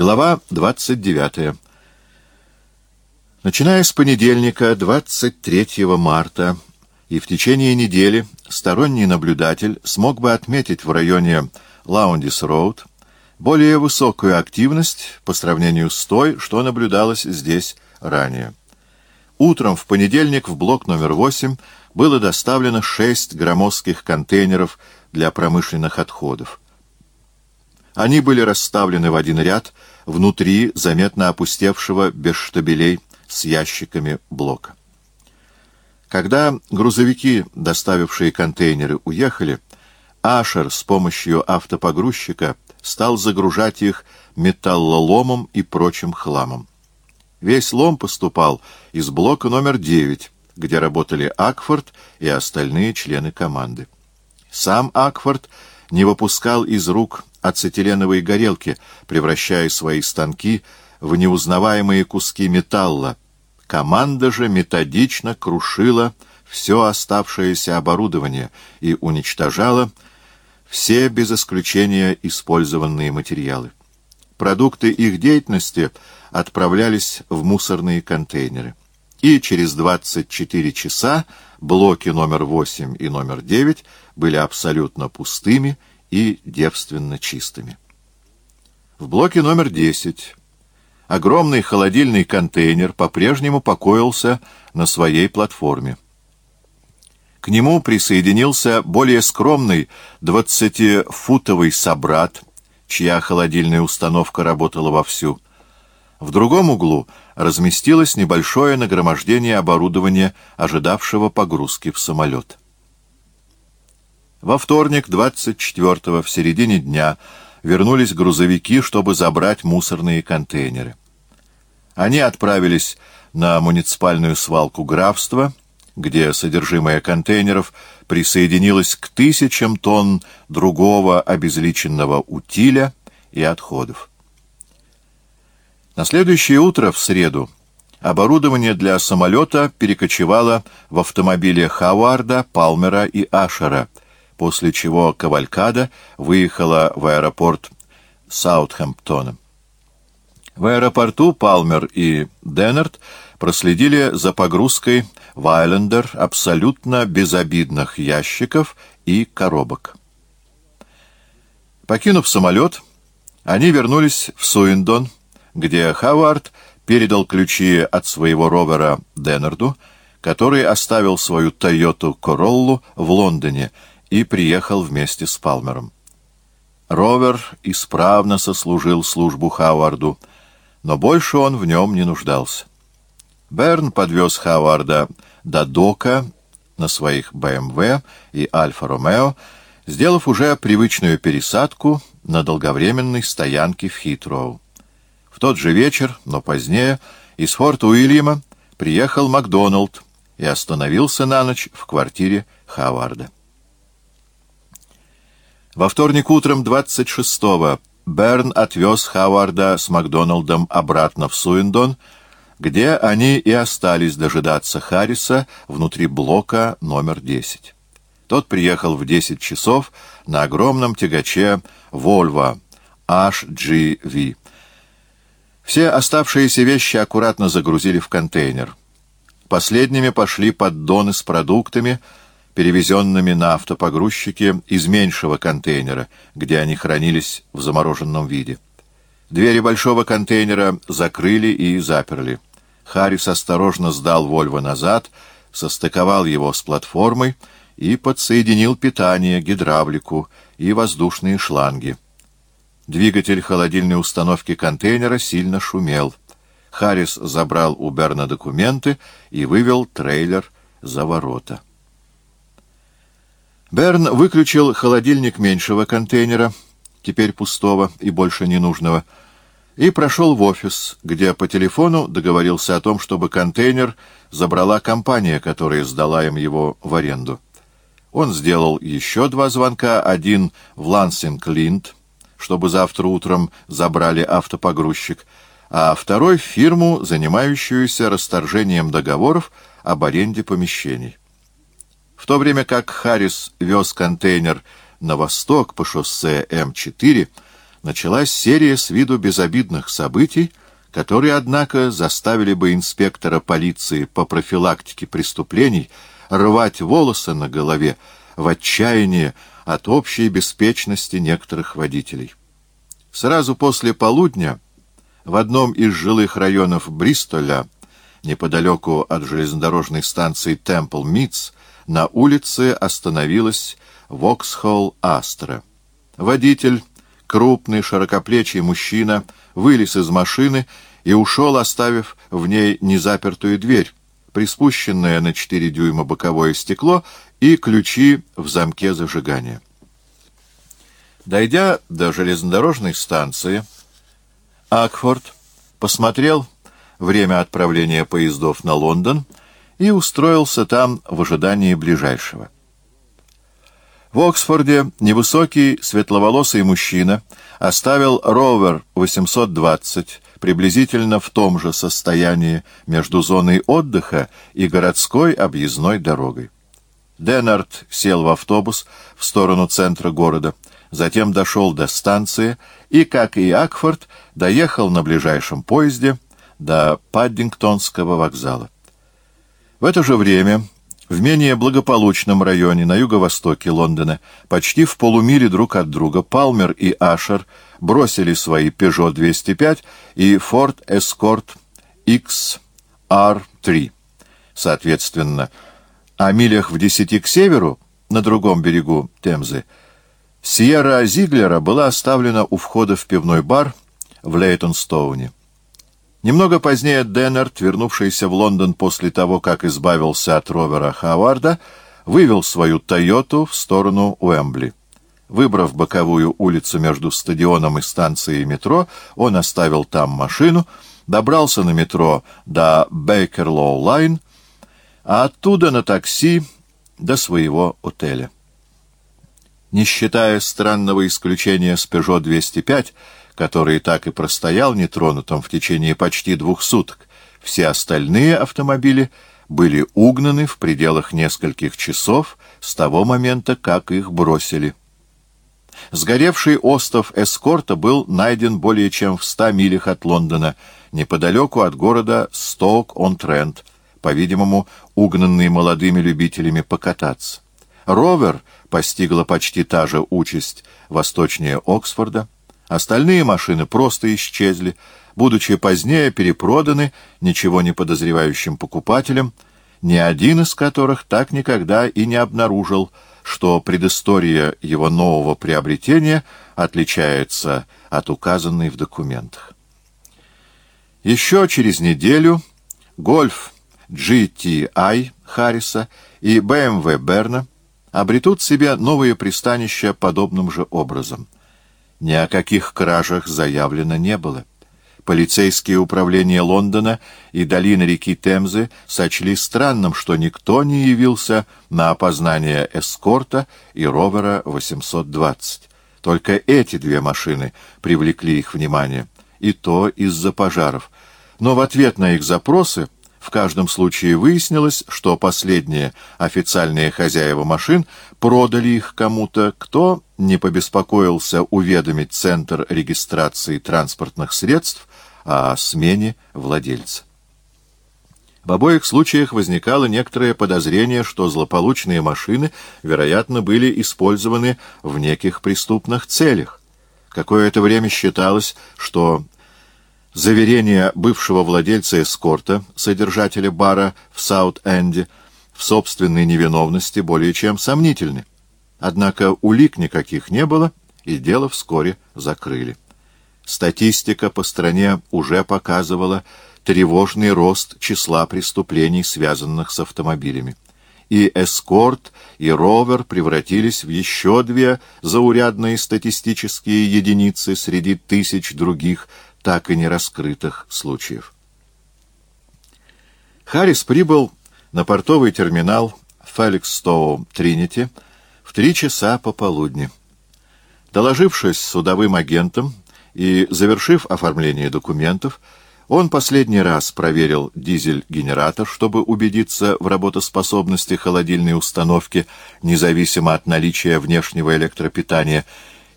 Глава 29. Начиная с понедельника, 23 марта, и в течение недели сторонний наблюдатель смог бы отметить в районе Лаундис-Роуд более высокую активность по сравнению с той, что наблюдалось здесь ранее. Утром в понедельник в блок номер 8 было доставлено 6 громоздких контейнеров для промышленных отходов. Они были расставлены в один ряд внутри заметно опустевшего без штабелей с ящиками блока. Когда грузовики, доставившие контейнеры, уехали, Ашер с помощью автопогрузчика стал загружать их металлоломом и прочим хламом. Весь лом поступал из блока номер 9, где работали Акфорд и остальные члены команды. Сам Акфорд не выпускал из рук ацетиленовой горелки, превращая свои станки в неузнаваемые куски металла. Команда же методично крушила все оставшееся оборудование и уничтожала все без исключения использованные материалы. Продукты их деятельности отправлялись в мусорные контейнеры. И через 24 часа блоки номер 8 и номер 9 были абсолютно пустыми и девственно чистыми. В блоке номер 10 огромный холодильный контейнер по-прежнему покоился на своей платформе. К нему присоединился более скромный двадцатифутовый собрат, чья холодильная установка работала вовсю. В другом углу разместилось небольшое нагромождение оборудования, ожидавшего погрузки в самолет. Во вторник, 24-го, в середине дня, вернулись грузовики, чтобы забрать мусорные контейнеры. Они отправились на муниципальную свалку графства — где содержимое контейнеров присоединилось к тысячам тонн другого обезличенного утиля и отходов. На следующее утро, в среду, оборудование для самолета перекочевало в автомобиле Хауарда, Палмера и Ашера, после чего Кавалькада выехала в аэропорт Саутхэмптона. В аэропорту Палмер и Деннерт проследили за погрузкой в Айлендер абсолютно безобидных ящиков и коробок. Покинув самолет, они вернулись в Суиндон, где Хавард передал ключи от своего ровера Деннерду, который оставил свою Тойоту Короллу в Лондоне и приехал вместе с Палмером. Ровер исправно сослужил службу Хаварду, но больше он в нем не нуждался. Берн подвез Хаварда до Дока на своих БМВ и Альфа-Ромео, сделав уже привычную пересадку на долговременной стоянке в Хитроу. В тот же вечер, но позднее, из форта Уильяма приехал Макдоналд и остановился на ночь в квартире Хаварда. Во вторник утром 26-го Берн отвез Хаварда с Макдоналдом обратно в Суиндон, где они и остались дожидаться Харриса внутри блока номер 10. Тот приехал в 10 часов на огромном тягаче Volvo HGV. Все оставшиеся вещи аккуратно загрузили в контейнер. Последними пошли поддоны с продуктами, перевезенными на автопогрузчике из меньшего контейнера, где они хранились в замороженном виде. Двери большого контейнера закрыли и заперли. Харрис осторожно сдал Вольво назад, состыковал его с платформой и подсоединил питание, гидравлику и воздушные шланги. Двигатель холодильной установки контейнера сильно шумел. Харрис забрал у Берна документы и вывел трейлер за ворота. Берн выключил холодильник меньшего контейнера, теперь пустого и больше ненужного, и прошел в офис, где по телефону договорился о том, чтобы контейнер забрала компания, которая сдала им его в аренду. Он сделал еще два звонка, один в Лансинг-Линд, чтобы завтра утром забрали автопогрузчик, а второй — фирму, занимающуюся расторжением договоров об аренде помещений. В то время как Харрис вез контейнер на восток по шоссе М4, началась серия с виду безобидных событий, которые, однако, заставили бы инспектора полиции по профилактике преступлений рвать волосы на голове в отчаянии от общей беспечности некоторых водителей. Сразу после полудня в одном из жилых районов Бристоля, неподалеку от железнодорожной станции Темпл Митс, на улице остановилась Воксхолл Астра. Водитель, крупный, широкоплечий мужчина, вылез из машины и ушел, оставив в ней незапертую дверь, приспущенное на 4 дюйма боковое стекло и ключи в замке зажигания. Дойдя до железнодорожной станции, Акфорд посмотрел время отправления поездов на Лондон и устроился там в ожидании ближайшего. В Оксфорде невысокий светловолосый мужчина оставил ровер 820 приблизительно в том же состоянии между зоной отдыха и городской объездной дорогой. Деннард сел в автобус в сторону центра города, затем дошел до станции и, как и Акфорд, доехал на ближайшем поезде до Паддингтонского вокзала. В это же время в менее благополучном районе на юго-востоке Лондона, почти в полумиле друг от друга, Палмер и Ашер бросили свои Peugeot 205 и Ford Escort XR3. Соответственно, о милях в десяти к северу, на другом берегу Темзы, Сьерра Зиглера была оставлена у входа в пивной бар в Лейтонстоуне. Немного позднее Деннерт, вернувшийся в Лондон после того, как избавился от ровера Хаварда, вывел свою «Тойоту» в сторону Уэмбли. Выбрав боковую улицу между стадионом и станцией метро, он оставил там машину, добрался на метро до Бейкерлоу-Лайн, а оттуда на такси до своего отеля. Не считая странного исключения с Peugeot 205, который так и простоял нетронутым в течение почти двух суток. Все остальные автомобили были угнаны в пределах нескольких часов с того момента, как их бросили. Сгоревший остов эскорта был найден более чем в ста милях от Лондона, неподалеку от города Сток-он-Трент, по-видимому, угнанный молодыми любителями покататься. Ровер постигла почти та же участь восточнее Оксфорда. Остальные машины просто исчезли, будучи позднее перепроданы ничего не подозревающим покупателям, ни один из которых так никогда и не обнаружил, что предыстория его нового приобретения отличается от указанной в документах. Еще через неделю «Гольф» GTI Харриса и BMW Берна обретут себе новые пристанища подобным же образом – ни о каких кражах заявлено не было. Полицейские управления Лондона и долины реки Темзы сочли странным, что никто не явился на опознание эскорта и ровера 820. Только эти две машины привлекли их внимание, и то из-за пожаров. Но в ответ на их запросы в каждом случае выяснилось, что последние официальные хозяева машин продали их кому-то, кто не побеспокоился уведомить Центр регистрации транспортных средств о смене владельца. В обоих случаях возникало некоторое подозрение, что злополучные машины, вероятно, были использованы в неких преступных целях. Какое-то время считалось, что Заверения бывшего владельца эскорта, содержателя бара в Саут-Энде, в собственной невиновности более чем сомнительны. Однако улик никаких не было, и дело вскоре закрыли. Статистика по стране уже показывала тревожный рост числа преступлений, связанных с автомобилями. И эскорт, и ровер превратились в еще две заурядные статистические единицы среди тысяч других так и не раскрытых случаев. Харрис прибыл на портовый терминал Феликстоу Тринити в три часа пополудни. Доложившись судовым агентам и завершив оформление документов, он последний раз проверил дизель-генератор, чтобы убедиться в работоспособности холодильной установки, независимо от наличия внешнего электропитания,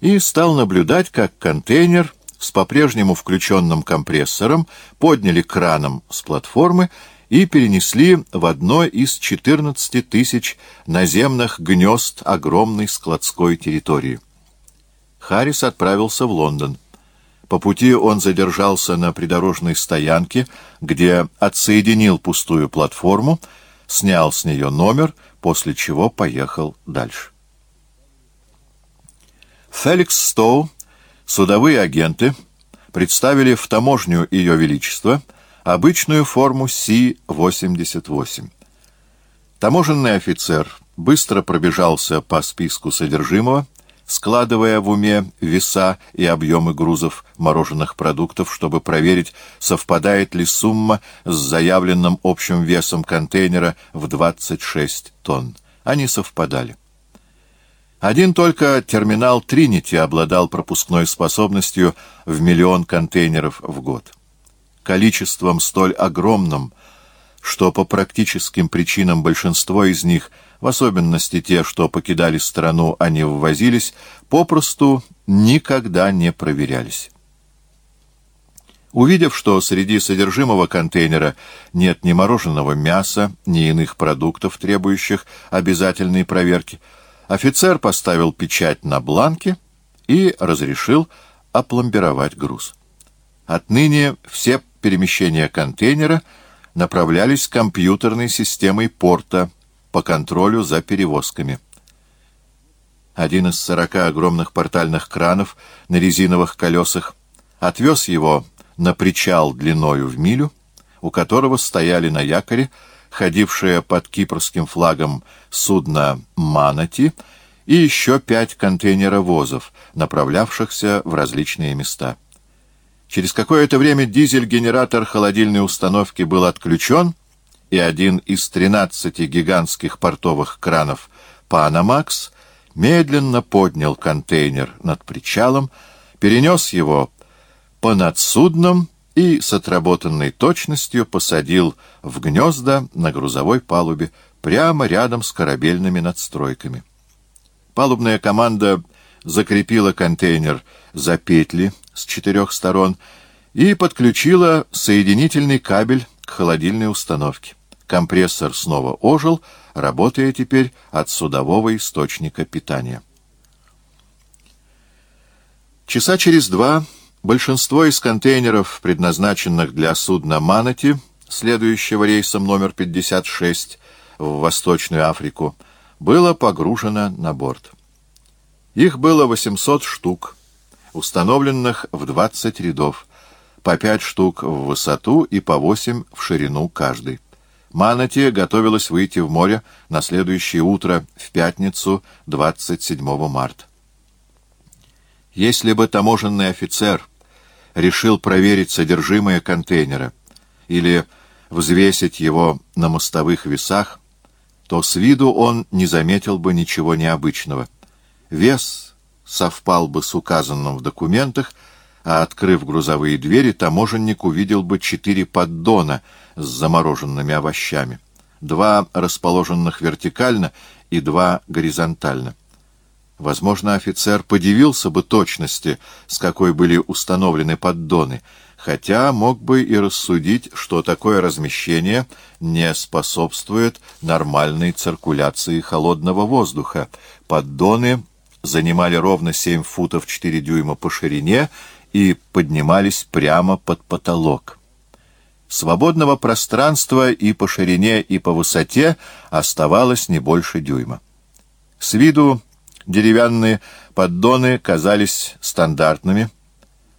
и стал наблюдать, как контейнер с по-прежнему включенным компрессором подняли краном с платформы и перенесли в одно из 14 тысяч наземных гнезд огромной складской территории. Харрис отправился в Лондон. По пути он задержался на придорожной стоянке, где отсоединил пустую платформу, снял с нее номер, после чего поехал дальше. Феликс Стоу, судовые агенты, представили в таможню Ее Величества обычную форму Си-88. Таможенный офицер быстро пробежался по списку содержимого, складывая в уме веса и объемы грузов мороженых продуктов, чтобы проверить, совпадает ли сумма с заявленным общим весом контейнера в 26 тонн. Они совпадали. Один только терминал «Тринити» обладал пропускной способностью в миллион контейнеров в год. Количеством столь огромным, что по практическим причинам большинство из них, в особенности те, что покидали страну, а не ввозились, попросту никогда не проверялись. Увидев, что среди содержимого контейнера нет ни мороженого мяса, ни иных продуктов, требующих обязательной проверки, Офицер поставил печать на бланке и разрешил опломбировать груз. Отныне все перемещения контейнера направлялись компьютерной системой порта по контролю за перевозками. Один из сорока огромных портальных кранов на резиновых колесах отвез его на причал длиною в милю, у которого стояли на якоре ходившее под кипрским флагом судно «Манати» и еще пять контейнеровозов, направлявшихся в различные места. Через какое-то время дизель-генератор холодильной установки был отключен, и один из тринадцати гигантских портовых кранов «Панамакс» медленно поднял контейнер над причалом, перенес его по надсудным и с отработанной точностью посадил в гнезда на грузовой палубе прямо рядом с корабельными надстройками. Палубная команда закрепила контейнер за петли с четырех сторон и подключила соединительный кабель к холодильной установке. Компрессор снова ожил, работая теперь от судового источника питания. Часа через два Большинство из контейнеров, предназначенных для судна «Манати», следующего рейсом номер 56 в Восточную Африку, было погружено на борт. Их было 800 штук, установленных в 20 рядов, по 5 штук в высоту и по 8 в ширину каждый. Манати готовилась выйти в море на следующее утро, в пятницу, 27 марта. Если бы таможенный офицер решил проверить содержимое контейнера или взвесить его на мостовых весах, то с виду он не заметил бы ничего необычного. Вес совпал бы с указанным в документах, а, открыв грузовые двери, таможенник увидел бы четыре поддона с замороженными овощами, два расположенных вертикально и два горизонтально. Возможно, офицер подивился бы точности, с какой были установлены поддоны, хотя мог бы и рассудить, что такое размещение не способствует нормальной циркуляции холодного воздуха. Поддоны занимали ровно 7 футов 4 дюйма по ширине и поднимались прямо под потолок. Свободного пространства и по ширине, и по высоте оставалось не больше дюйма. С виду Деревянные поддоны казались стандартными,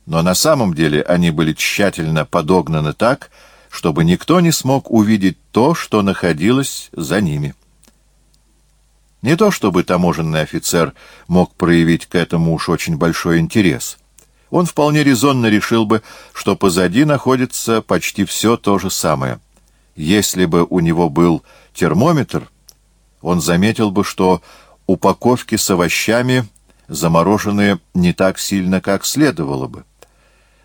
но на самом деле они были тщательно подогнаны так, чтобы никто не смог увидеть то, что находилось за ними. Не то чтобы таможенный офицер мог проявить к этому уж очень большой интерес. Он вполне резонно решил бы, что позади находится почти все то же самое. Если бы у него был термометр, он заметил бы, что упаковки с овощами заморожены не так сильно, как следовало бы.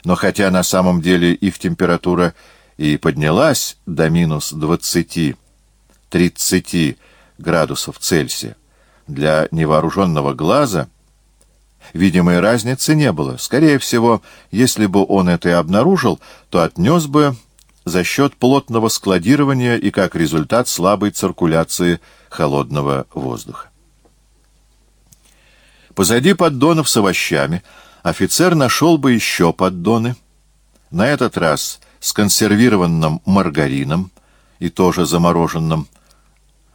Но хотя на самом деле их температура и поднялась до минус 20-30 градусов Цельсия, для невооруженного глаза Видимой разницы не было. Скорее всего, если бы он это и обнаружил, то отнес бы за счет плотного складирования и как результат слабой циркуляции холодного воздуха. Позади поддонов с овощами офицер нашел бы еще поддоны, на этот раз с консервированным маргарином и тоже замороженным,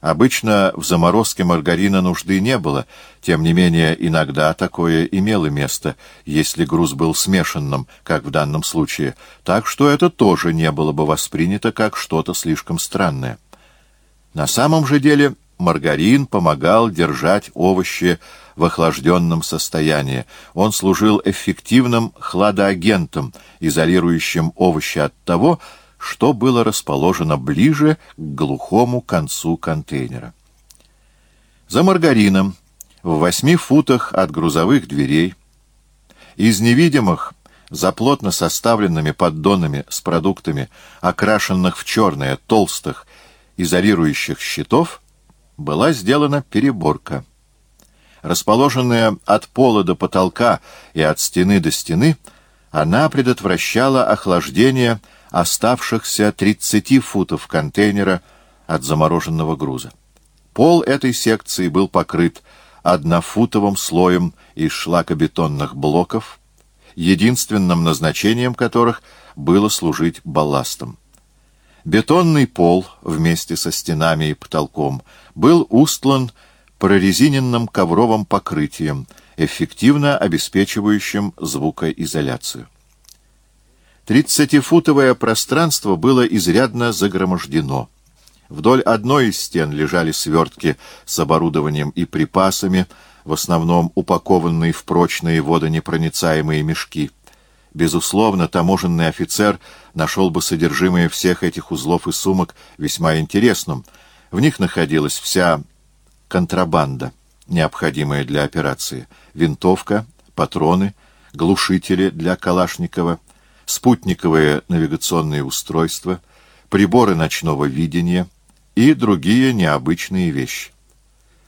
Обычно в заморозке маргарина нужды не было, тем не менее иногда такое имело место, если груз был смешанным, как в данном случае, так что это тоже не было бы воспринято как что-то слишком странное. На самом же деле маргарин помогал держать овощи в охлажденном состоянии. Он служил эффективным хладоагентом, изолирующим овощи от того, что было расположено ближе к глухому концу контейнера. За маргарином, в восьми футах от грузовых дверей, из невидимых, за плотно составленными поддонами с продуктами, окрашенных в черное, толстых, изолирующих щитов, была сделана переборка. Расположенная от пола до потолка и от стены до стены, она предотвращала охлаждение оставшихся 30 футов контейнера от замороженного груза. Пол этой секции был покрыт однофутовым слоем из шлакобетонных блоков, единственным назначением которых было служить балластом. Бетонный пол вместе со стенами и потолком был устлан прорезиненным ковровым покрытием, эффективно обеспечивающим звукоизоляцию. Тридцатифутовое пространство было изрядно загромождено. Вдоль одной из стен лежали свертки с оборудованием и припасами, в основном упакованные в прочные водонепроницаемые мешки. Безусловно, таможенный офицер нашел бы содержимое всех этих узлов и сумок весьма интересным. В них находилась вся контрабанда, необходимая для операции. Винтовка, патроны, глушители для Калашникова — спутниковые навигационные устройства, приборы ночного видения и другие необычные вещи.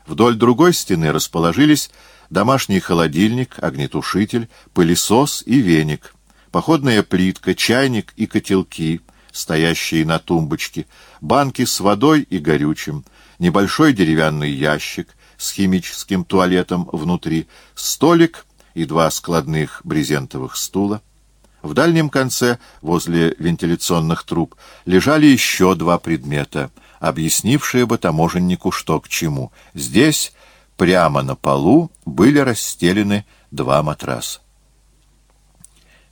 Вдоль другой стены расположились домашний холодильник, огнетушитель, пылесос и веник, походная плитка, чайник и котелки, стоящие на тумбочке, банки с водой и горючим, небольшой деревянный ящик с химическим туалетом внутри, столик и два складных брезентовых стула. В дальнем конце, возле вентиляционных труб, лежали еще два предмета, объяснившие бы таможеннику, что к чему. Здесь, прямо на полу, были расстелены два матраса.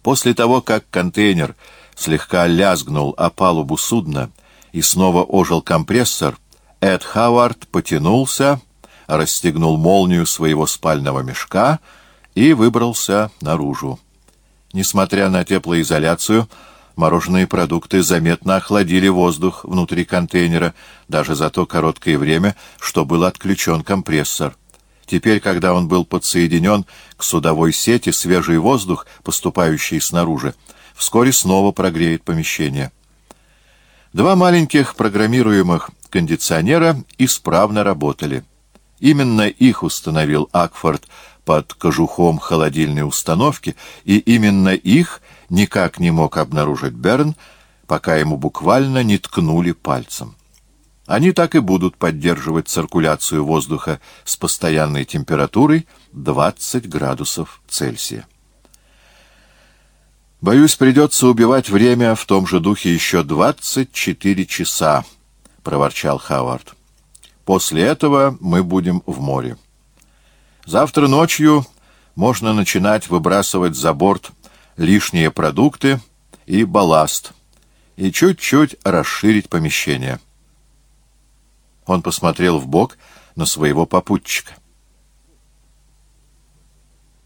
После того, как контейнер слегка лязгнул о палубу судна и снова ожил компрессор, Эд Хауард потянулся, расстегнул молнию своего спального мешка и выбрался наружу. Несмотря на теплоизоляцию, мороженые продукты заметно охладили воздух внутри контейнера, даже за то короткое время, что был отключен компрессор. Теперь, когда он был подсоединен к судовой сети, свежий воздух, поступающий снаружи, вскоре снова прогреет помещение. Два маленьких программируемых кондиционера исправно работали. Именно их установил Акфорд под кожухом холодильной установки, и именно их никак не мог обнаружить Берн, пока ему буквально не ткнули пальцем. Они так и будут поддерживать циркуляцию воздуха с постоянной температурой 20 градусов Цельсия. «Боюсь, придется убивать время в том же духе еще 24 часа», — проворчал Хавард. «После этого мы будем в море». Завтра ночью можно начинать выбрасывать за борт лишние продукты и балласт и чуть-чуть расширить помещение. Он посмотрел в бок на своего попутчика.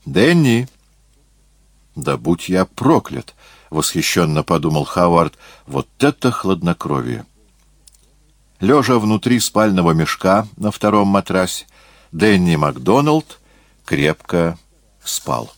«Дэнни!» «Да будь я проклят!» — восхищенно подумал Хавард. «Вот это хладнокровие!» Лежа внутри спального мешка на втором матрасе, Дэнни Макдоналд крепко спал.